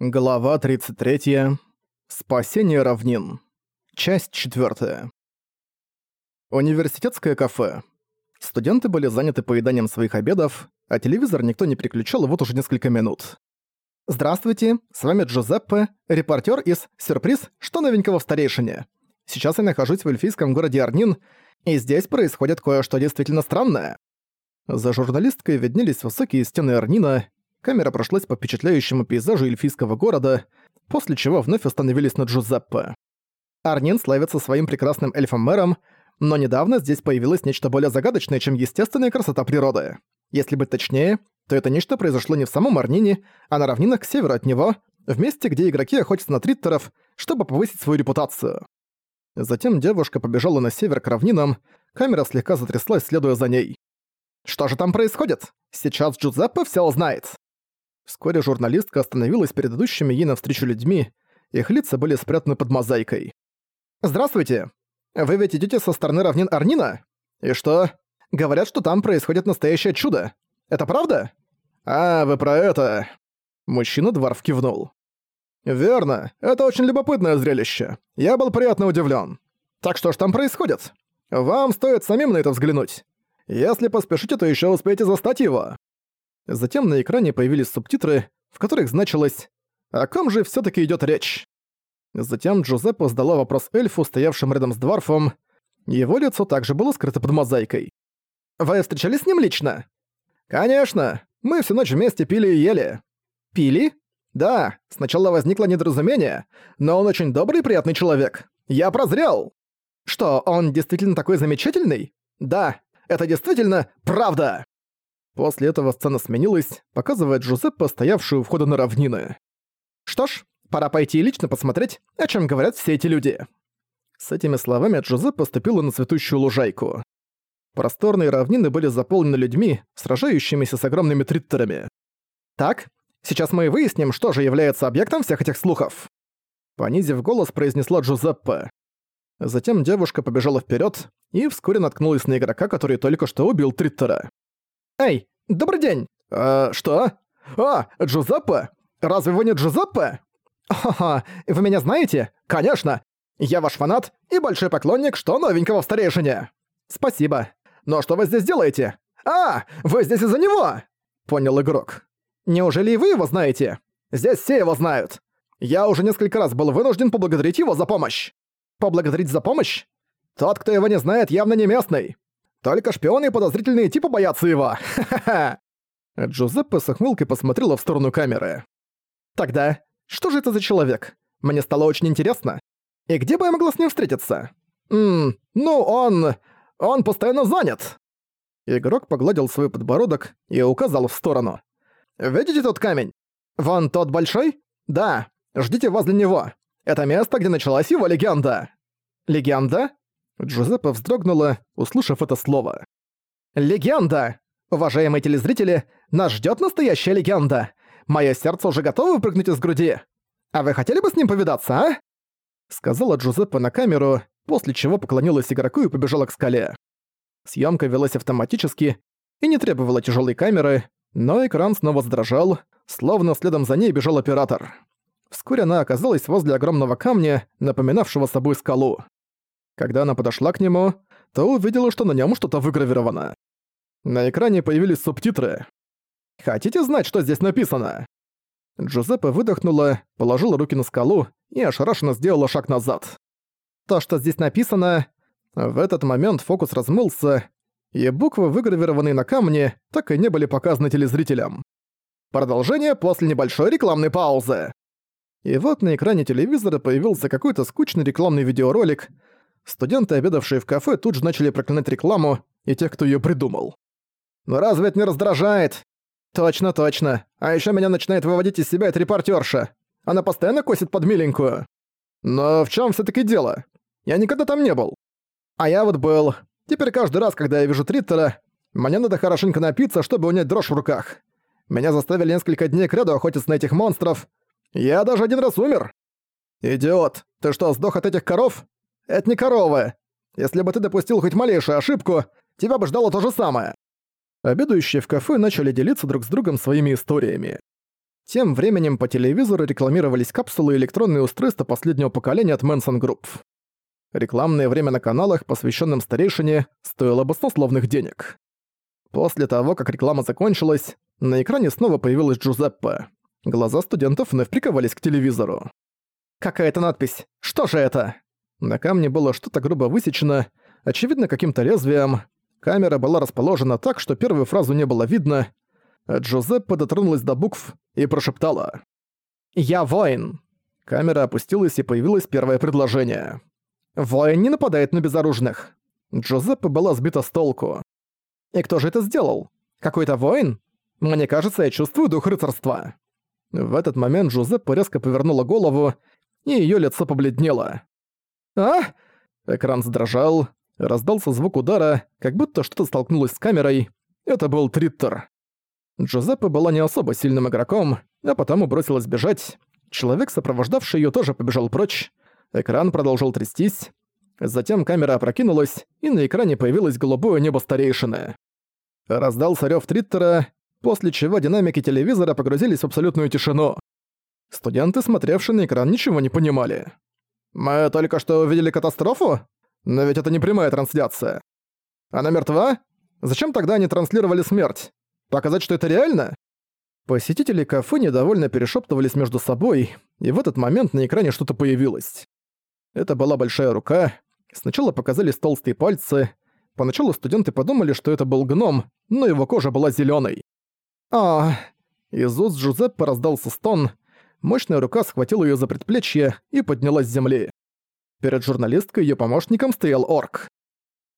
Глава 33. Спасение равнин. Часть 4. Университетское кафе. Студенты были заняты поеданием своих обедов, а телевизор никто не переключал вот уже несколько минут. «Здравствуйте, с вами Джузеппе, репортер из «Сюрприз. Что новенького в старейшине?». Сейчас я нахожусь в эльфийском городе Арнин, и здесь происходит кое-что действительно странное». За журналисткой виднелись высокие стены Арнина, Камера прошлась по впечатляющему пейзажу эльфийского города, после чего вновь остановились на Джузеппе. Арнин славится своим прекрасным эльфом-мэром, но недавно здесь появилось нечто более загадочное, чем естественная красота природы. Если быть точнее, то это нечто произошло не в самом Арнине, а на равнинах к северу от него, в месте, где игроки охотятся на триттеров, чтобы повысить свою репутацию. Затем девушка побежала на север к равнинам, камера слегка затряслась, следуя за ней. Что же там происходит? Сейчас Джузеппе все узнает. Вскоре журналистка остановилась перед идущими ей навстречу людьми, их лица были спрятаны под мозаикой. «Здравствуйте! Вы ведь идете со стороны равнин Арнина? И что? Говорят, что там происходит настоящее чудо. Это правда?» «А, вы про это...» Мужчина-дворф кивнул. «Верно. Это очень любопытное зрелище. Я был приятно удивлен. Так что ж там происходит? Вам стоит самим на это взглянуть. Если поспешите, то еще успеете застать его». Затем на экране появились субтитры, в которых значилось «О ком же все таки идет речь?». Затем Джузеппе задала вопрос эльфу, стоявшим рядом с Дварфом. Его лицо также было скрыто под мозаикой. «Вы встречались с ним лично?» «Конечно. Мы всю ночь вместе пили и ели». «Пили?» «Да. Сначала возникло недоразумение, но он очень добрый и приятный человек. Я прозрел». «Что, он действительно такой замечательный?» «Да. Это действительно правда!» После этого сцена сменилась, показывая Джузеппе, стоявшую у входа на равнины. «Что ж, пора пойти и лично посмотреть, о чем говорят все эти люди». С этими словами Джузеппе ступила на цветущую лужайку. Просторные равнины были заполнены людьми, сражающимися с огромными триттерами. «Так, сейчас мы и выясним, что же является объектом всех этих слухов». Понизив голос, произнесла Джузеппе. Затем девушка побежала вперед и вскоре наткнулась на игрока, который только что убил Триттера. «Эй, добрый день!» «А, что? А, Джузеппе? Разве вы не Джузеппе?» «Ха-ха, вы меня знаете? Конечно! Я ваш фанат и большой поклонник что новенького в старейшине!» «Спасибо. Но что вы здесь делаете?» «А, вы здесь из-за него!» Понял игрок. «Неужели и вы его знаете?» «Здесь все его знают. Я уже несколько раз был вынужден поблагодарить его за помощь». «Поблагодарить за помощь? Тот, кто его не знает, явно не местный. Только шпионы и подозрительные типы боятся его. Ха-ха-ха. Джузеппе с ухмылкой посмотрела в сторону камеры. Тогда, что же это за человек? Мне стало очень интересно. И где бы я могла с ним встретиться? Ммм, ну он... он постоянно занят. Игрок погладил свой подбородок и указал в сторону. «Видите тот камень? Вон тот большой? Да, ждите возле него. Это место, где началась его легенда». «Легенда?» Джузеппе вздрогнула, услышав это слово. «Легенда! Уважаемые телезрители, нас ждет настоящая легенда! Мое сердце уже готово выпрыгнуть из груди! А вы хотели бы с ним повидаться, а?» Сказала Джузеппе на камеру, после чего поклонилась игроку и побежала к скале. Съемка велась автоматически и не требовала тяжелой камеры, но экран снова задрожал, словно следом за ней бежал оператор. Вскоре она оказалась возле огромного камня, напоминавшего собой скалу. Когда она подошла к нему, то увидела, что на нем что-то выгравировано. На экране появились субтитры. «Хотите знать, что здесь написано?» Джузеппе выдохнула, положила руки на скалу и ошарашенно сделала шаг назад. То, что здесь написано... В этот момент фокус размылся, и буквы, выгравированные на камне, так и не были показаны телезрителям. Продолжение после небольшой рекламной паузы. И вот на экране телевизора появился какой-то скучный рекламный видеоролик, Студенты, обедавшие в кафе, тут же начали проклинать рекламу и тех, кто её придумал. «Но «Ну разве это не раздражает?» «Точно, точно. А ещё меня начинает выводить из себя эта репортерша. Она постоянно косит под миленькую. Но в чём всё-таки дело? Я никогда там не был. А я вот был. Теперь каждый раз, когда я вижу Триттера, мне надо хорошенько напиться, чтобы унять дрожь в руках. Меня заставили несколько дней кряду охотиться на этих монстров. Я даже один раз умер. Идиот, ты что, сдох от этих коров? Это не корова. Если бы ты допустил хоть малейшую ошибку, тебя бы ждало то же самое». Обедающие в кафе начали делиться друг с другом своими историями. Тем временем по телевизору рекламировались капсулы и электронные устройства последнего поколения от Manson Group. Рекламное время на каналах, посвященном старейшине, стоило баснословных денег. После того, как реклама закончилась, на экране снова появилась Джузеппе. Глаза студентов вновь приковались к телевизору. «Какая-то надпись! Что же это?» На камне было что-то грубо высечено, очевидно, каким-то лезвием. Камера была расположена так, что первую фразу не было видно. Джузеппе дотронулась до букв и прошептала. «Я воин!» Камера опустилась и появилось первое предложение. «Воин не нападает на безоружных!» Джузеппе была сбита с толку. «И кто же это сделал? Какой-то воин? Мне кажется, я чувствую дух рыцарства!» В этот момент Джузеппе резко повернула голову, и её лицо побледнело. «А?» Экран задрожал, раздался звук удара, как будто что-то столкнулось с камерой. Это был Триттер. Джузеппе была не особо сильным игроком, а потому бросилась бежать. Человек, сопровождавший её, тоже побежал прочь. Экран продолжил трястись. Затем камера опрокинулась, и на экране появилось голубое небо старейшины. Раздался рёв Триттера, после чего динамики телевизора погрузились в абсолютную тишину. Студенты, смотревшие на экран, ничего не понимали. «Мы только что увидели катастрофу? Но ведь это не прямая трансляция. Она мертва? Зачем тогда они транслировали смерть? Показать, что это реально?» Посетители кафе недовольно перешептывались между собой, и в этот момент на экране что-то появилось. Это была большая рука. Сначала показались толстые пальцы. Поначалу студенты подумали, что это был гном, но его кожа была зеленой. А, из уст Джузеппе раздался стон. Мощная рука схватила ее за предплечье и поднялась с земли. Перед журналисткой и её помощником стоял орк.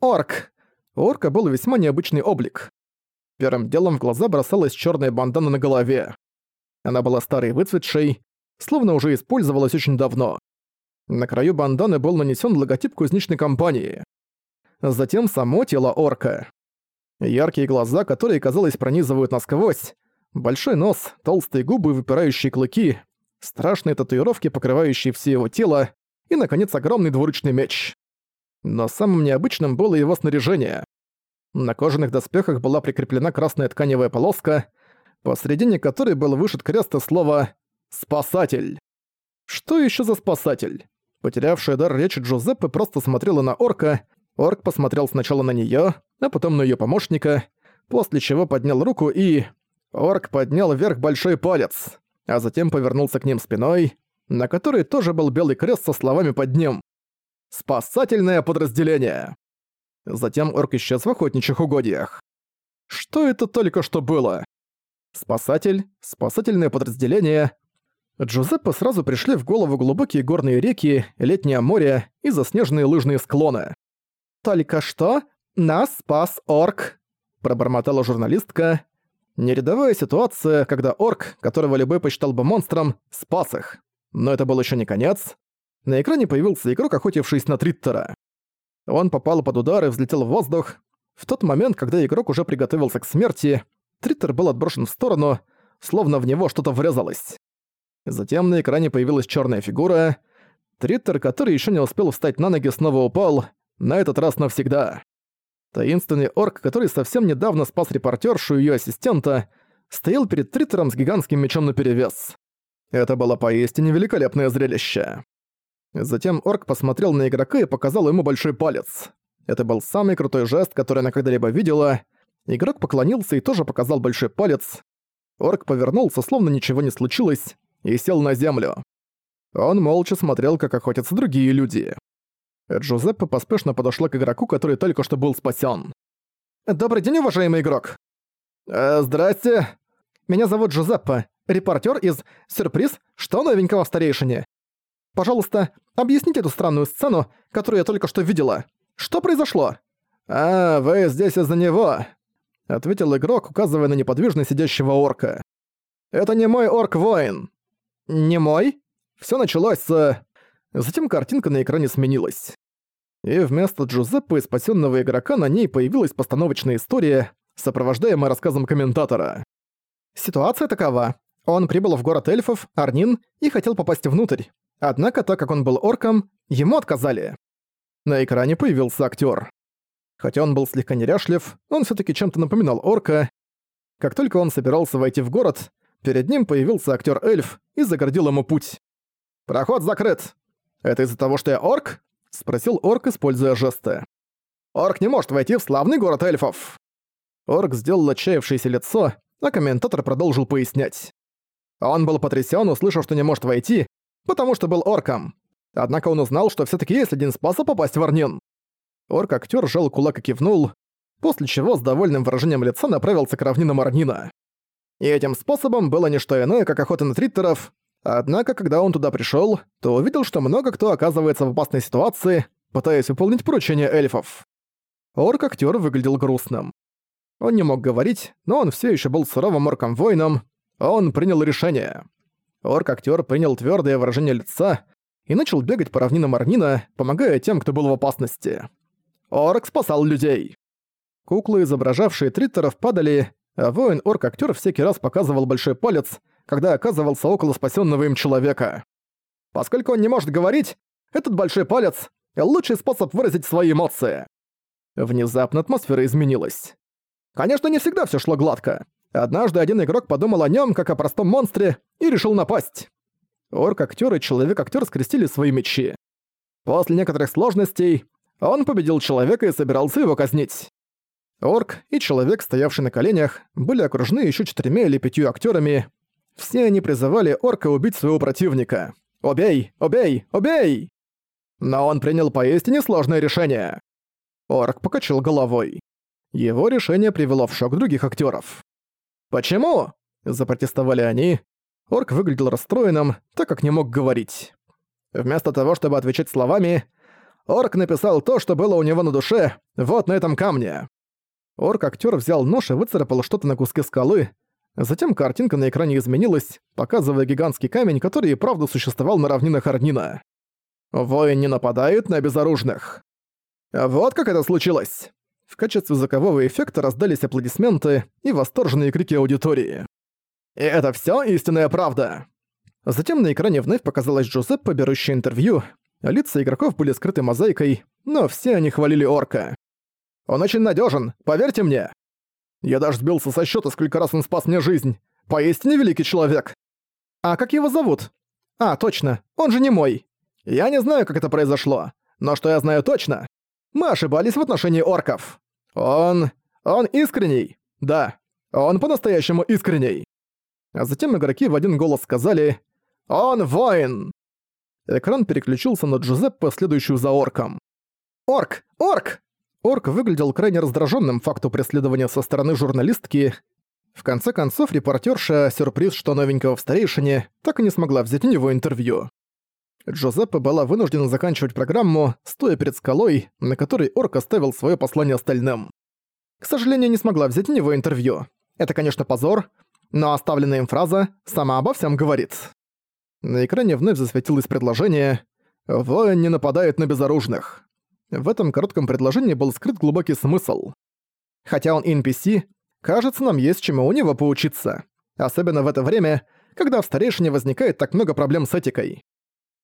Орк! У орка был весьма необычный облик. Первым делом в глаза бросалась черная бандана на голове. Она была старой и выцветшей, словно уже использовалась очень давно. На краю банданы был нанесен логотип кузнечной компании. Затем само тело орка. Яркие глаза, которые, казалось, пронизывают насквозь, большой нос, толстые губы, выпирающие клыки, страшные татуировки, покрывающие все его тело, и, наконец, огромный двуручный меч. Но самым необычным было его снаряжение. На кожаных доспехах была прикреплена красная тканевая полоска, посредине которой был вышит крест и слово «Спасатель». Что еще за спасатель? Потерявшая дар речи Джузеппе просто смотрела на орка, орк посмотрел сначала на неё, а потом на её помощника, после чего поднял руку и... Орк поднял вверх большой палец, а затем повернулся к ним спиной, на которой тоже был белый крест со словами под ним «Спасательное подразделение». Затем орк исчез в охотничьих угодьях. Что это только что было? Спасатель, спасательное подразделение. Джузеппе сразу пришли в голову глубокие горные реки, летнее море и заснеженные лыжные склоны. «Только что нас спас орк», — пробормотала журналистка. Нерядовая ситуация, когда орк, которого любой посчитал бы монстром, спас их. Но это был еще не конец. На экране появился игрок, охотившийся на Триттера. Он попал под удар и взлетел в воздух. В тот момент, когда игрок уже приготовился к смерти, Триттер был отброшен в сторону, словно в него что-то врезалось. Затем на экране появилась черная фигура. Триттер, который еще не успел встать на ноги, снова упал, на этот раз навсегда. Таинственный орк, который совсем недавно спас репортершу и её ассистента, стоял перед Триттером с гигантским мечом наперевес. Это было поистине великолепное зрелище. Затем орк посмотрел на игрока и показал ему большой палец. Это был самый крутой жест, который она когда-либо видела. Игрок поклонился и тоже показал большой палец. Орк повернулся, словно ничего не случилось, и сел на землю. Он молча смотрел, как охотятся другие люди. Джузеппе поспешно подошла к игроку, который только что был спасен. «Добрый день, уважаемый игрок!» э, «Здрасте! Меня зовут Джузеппе, репортер из «Сюрприз, что новенького в старейшине?» «Пожалуйста, объясните эту странную сцену, которую я только что видела. Что произошло?» «А, вы здесь из-за него», — ответил игрок, указывая на неподвижно сидящего орка. «Это не мой орк-воин». «Не мой?» Все началось с... Затем картинка на экране сменилась. И вместо Джузеппе и спасенного игрока на ней появилась постановочная история, сопровождаемая рассказом комментатора. Ситуация такова. Он прибыл в город эльфов, Арнин, и хотел попасть внутрь. Однако, так как он был орком, ему отказали. На экране появился актер. Хотя он был слегка неряшлив, он все таки чем-то напоминал орка. Как только он собирался войти в город, перед ним появился актер-эльф и загородил ему путь. «Проход закрыт!» «Это из-за того, что я орк?» — спросил орк, используя жесты. «Орк не может войти в славный город эльфов!» Орк сделал отчаявшееся лицо, а комментатор продолжил пояснять. Он был потрясен, услышав, что не может войти, потому что был орком. Однако он узнал, что все таки есть один способ попасть в Арнин. Орк-актер сжал кулак и кивнул, после чего с довольным выражением лица направился к равнинам Арнина. И этим способом было не что иное, как охота на триттеров, однако когда он туда пришел, то увидел, что много кто оказывается в опасной ситуации, пытаясь выполнить поручение эльфов. Орк-актер выглядел грустным. Он не мог говорить, но он все еще был суровым орком-воином, он принял решение. Орк-актер принял твердое выражение лица и начал бегать по равнинам Арнина, помогая тем, кто был в опасности. Орк спасал людей. Куклы, изображавшие триттеров, падали, а воин-орк-актер всякий раз показывал большой палец, когда оказывался около спасенного им человека. Поскольку он не может говорить, этот большой палец — лучший способ выразить свои эмоции. Внезапно атмосфера изменилась. Конечно, не всегда все шло гладко. Однажды один игрок подумал о нем как о простом монстре и решил напасть. Орк-актер и человек-актер скрестили свои мечи. После некоторых сложностей он победил человека и собирался его казнить. Орк и человек, стоявший на коленях, были окружены еще четырьмя или пятью актерами. Все они призывали орка убить своего противника. «Убей! Убей! Убей!» Но он принял поистине сложное решение. Орк покачал головой. Его решение привело в шок других актеров. «Почему?» – запротестовали они. Орк выглядел расстроенным, так как не мог говорить. Вместо того, чтобы отвечать словами, Орк написал то, что было у него на душе, вот на этом камне. Орк-актер взял нож и выцарапал что-то на куске скалы. Затем картинка на экране изменилась, показывая гигантский камень, который и правда существовал на равнинах Арнина. Воин не нападает на безоружных. Вот как это случилось. В качестве звукового эффекта раздались аплодисменты и восторженные крики аудитории. И это все истинная правда. Затем на экране вновь показалась Джузеппе, берущая интервью. Лица игроков были скрыты мозаикой, но все они хвалили орка. «Он очень надежен, поверьте мне!» Я даже сбился со счета, сколько раз он спас мне жизнь. Поистине великий человек. А как его зовут? А, точно, он же не мой. Я не знаю, как это произошло, но что я знаю точно, мы ошибались в отношении орков. Он... он искренний. Да, он по-настоящему искренний. А затем игроки в один голос сказали «Он воин!». Экран переключился на Джузеппе, следующую за орком. «Орк! Орк!» Орк выглядел крайне раздраженным факту преследования со стороны журналистки. В конце концов, репортерша, сюрприз, что новенького в старейшине, так и не смогла взять у него интервью. Джозеппе была вынуждена заканчивать программу, стоя перед скалой, на которой Орк оставил свое послание остальным. К сожалению, не смогла взять у него интервью. Это, конечно, позор, но оставленная им фраза сама обо всем говорит. На экране вновь засветилось предложение «Воин не нападает на безоружных». В этом коротком предложении был скрыт глубокий смысл. Хотя он NPC, кажется, нам есть чему у него поучиться. Особенно в это время, когда в старейшине возникает так много проблем с этикой.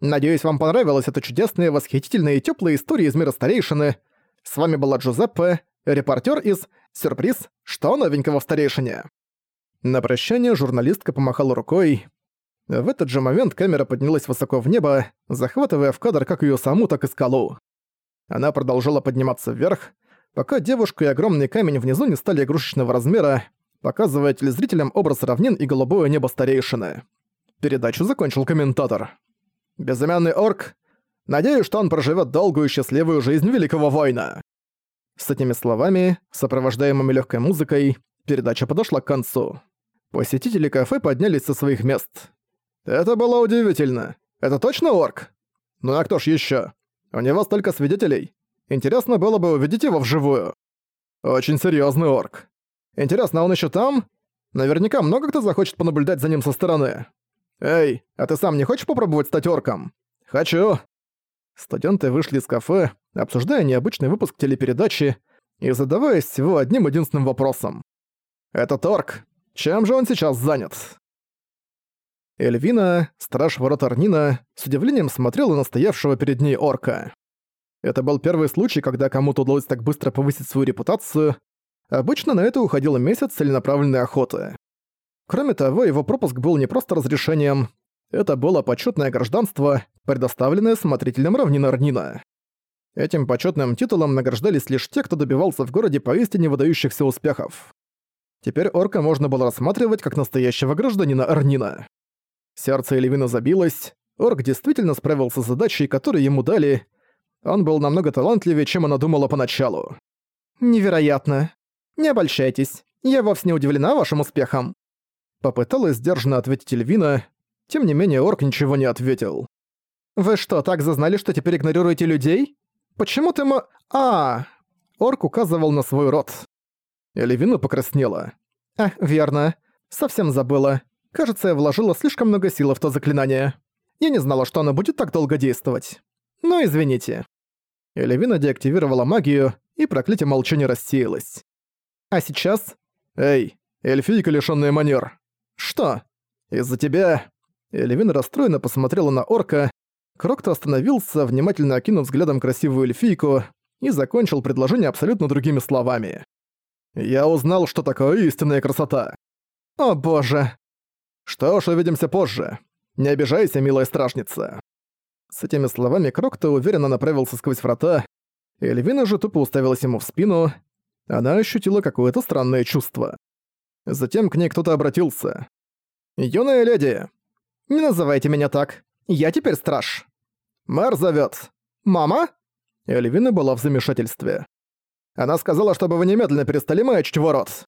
Надеюсь, вам понравилась эта чудесная, восхитительная и тёплая история из мира старейшины. С вами была Джузеппе, репортер из «Сюрприз. Что новенького в старейшине?». На прощание журналистка помахала рукой. В этот же момент камера поднялась высоко в небо, захватывая в кадр как её саму, так и скалу. Она продолжала подниматься вверх, пока девушка и огромный камень внизу не стали игрушечного размера, показывая телезрителям образ равнин и голубое небо старейшины. Передачу закончил комментатор. Безымянный орк. Надеюсь, что он проживет долгую и счастливую жизнь великого воина». С этими словами, сопровождаемыми легкой музыкой, передача подошла к концу. Посетители кафе поднялись со своих мест. «Это было удивительно. Это точно орк? Ну а кто ж еще? У него столько свидетелей. Интересно было бы увидеть его вживую. Очень серьезный орк. Интересно, он еще там? Наверняка много кто захочет понаблюдать за ним со стороны. «Эй, а ты сам не хочешь попробовать стать орком?» «Хочу!» Студенты вышли из кафе, обсуждая необычный выпуск телепередачи и задаваясь всего одним единственным вопросом. «Этот орк, чем же он сейчас занят?» Эльвина, страж ворот Арнина, с удивлением смотрела на стоявшего перед ней орка. Это был первый случай, когда кому-то удалось так быстро повысить свою репутацию. Обычно на это уходил месяц целенаправленной охоты. Кроме того, его пропуск был не просто разрешением, это было почетное гражданство, предоставленное смотрителем равнин Арнина. Этим почетным титулом награждались лишь те, кто добивался в городе поистине выдающихся успехов. Теперь орка можно было рассматривать как настоящего гражданина Арнина. Сердце Элевина забилось, орк действительно справился с задачей, которую ему дали. Он был намного талантливее, чем она думала поначалу. «Невероятно. Не обольщайтесь. Я вовсе не удивлена вашим успехом». Попыталась сдержанно ответить Эльвина, тем не менее орк ничего не ответил. «Вы что, так зазнали, что теперь игнорируете людей? Почему ты мо... А, Орк указывал на свой рот. Элевина покраснела. «А, верно. Совсем забыла. Кажется, я вложила слишком много силы в то заклинание. Я не знала, что оно будет так долго действовать. Ну, извините». Элевина деактивировала магию, и проклятие молчания рассеялось. «А сейчас...» «Эй, эльфийка, лишённая манер!» «Что?» «Из-за тебя...» Элевина расстроенно посмотрела на орка. Крокто остановился, внимательно окинув взглядом красивую эльфийку, и закончил предложение абсолютно другими словами. «Я узнал, что такое истинная красота». «О боже!» «Что ж, увидимся позже. Не обижайся, милая стражница». С этими словами Крокто уверенно направился сквозь врата, Эльвина же тупо уставилась ему в спину. Она ощутила какое-то странное чувство. Затем к ней кто-то обратился. «Юная леди, не называйте меня так. Я теперь страж. Мэр зовет. Мама? Эльвина была в замешательстве. Она сказала, чтобы вы немедленно перестали маячить ворот.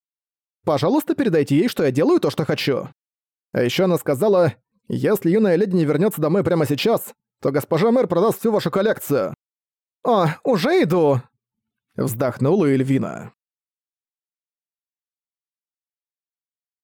Пожалуйста, передайте ей, что я делаю то, что хочу. А еще она сказала, если юная леди не вернется домой прямо сейчас, то госпожа мэр продаст всю вашу коллекцию. «О, уже иду!» Вздохнула Эльвина.